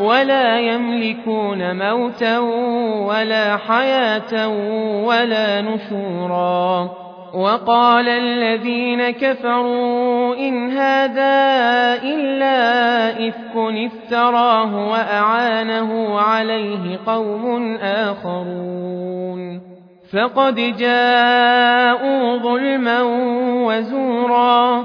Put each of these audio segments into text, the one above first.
ولا يملكون موتا ولا حياة ولا نشورا. وقال الذين كفروا إن هذا إلا إفك افتراه وأعانه عليه قوم آخرون. فقد جاءوا ظلما وزورا.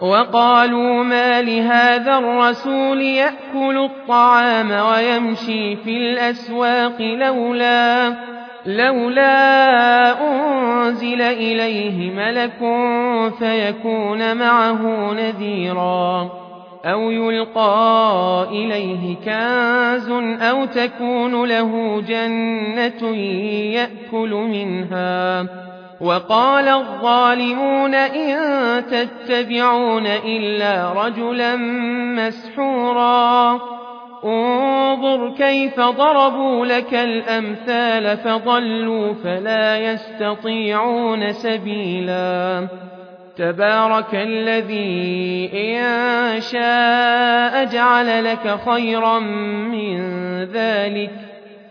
وقالوا ما لهذا الرسول يأكل الطعام ويمشي في الأسواق لولا لولا أنزل إليه ملك فيكون معه نذيرا أو يلقى إليه كنز أو تكون له جنة يأكل منها. وقال الظالمون إن تتبعون إلا رجلا مسحورا. انظر كيف ضربوا لك الأمثال فضلوا فلا يستطيعون سبيلا. تبارك الذي إن شاء جعل لك خيرا من ذلك.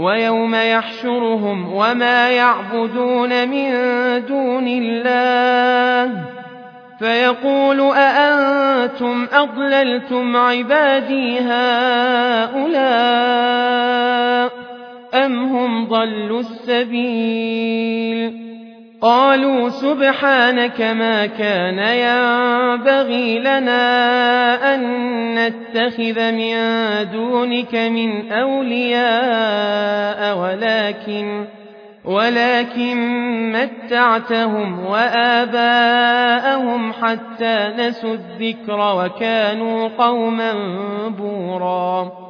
ويوم يحشرهم وما يعبدون من دون الله. فيقول أأنتم أضللتم عبادي هؤلاء أم هم ضلوا السبيل؟ قالوا سبحانك ما كان ينبغي لنا أن نتخذ من دونك من أولياء ولكن ولكن متعتهم وآباءهم حتى نسوا الذكر وكانوا قوما بورا.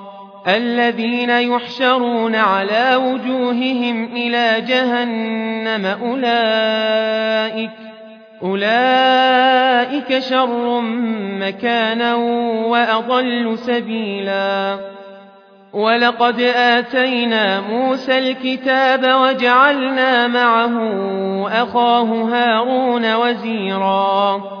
الذين يحشرون على وجوههم إلى جهنم أولئك أولئك شر مكانا وأضل سبيلا. ولقد آتينا موسى الكتاب وجعلنا معه أخاه هارون وزيرا.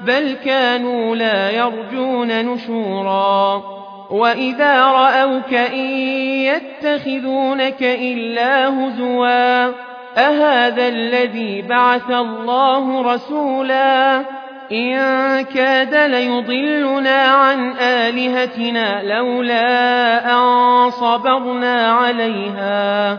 بل كانوا لا يرجون نشورا وإذا رأوك إن يتخذونك إلا هزوا أهذا الذي بعث الله رسولا إن كاد ليضلنا عن آلهتنا لولا أن صبرنا عليها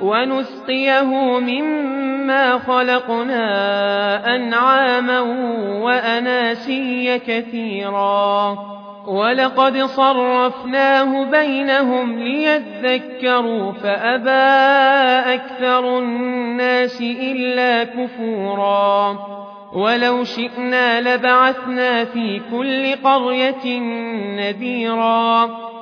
ونسقيه مما خلقنا أنعاما وأناسيا كثيرا. ولقد صرفناه بينهم ليذكروا فأبى أكثر الناس إلا كفورا. ولو شئنا لبعثنا في كل قرية نذيرا.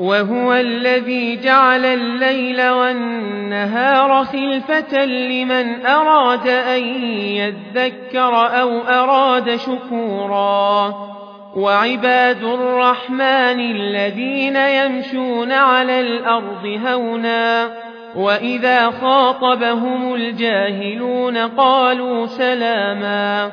وهو الذي جعل الليل والنهار خلفة لمن أراد أن يذكر أو أراد شكورا. وعباد الرحمن الذين يمشون على الأرض هونا. وإذا خاطبهم الجاهلون قالوا سلاما.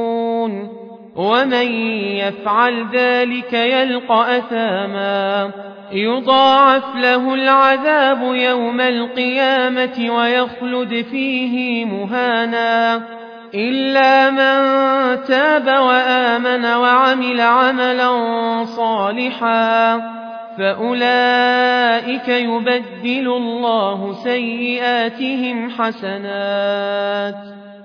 ومن يفعل ذلك يلقى أثاما. يضاعف له العذاب يوم القيامة ويخلد فيه مهانا. إلا من تاب وآمن وعمل عملا صالحا فأولئك يبدل الله سيئاتهم حسنات.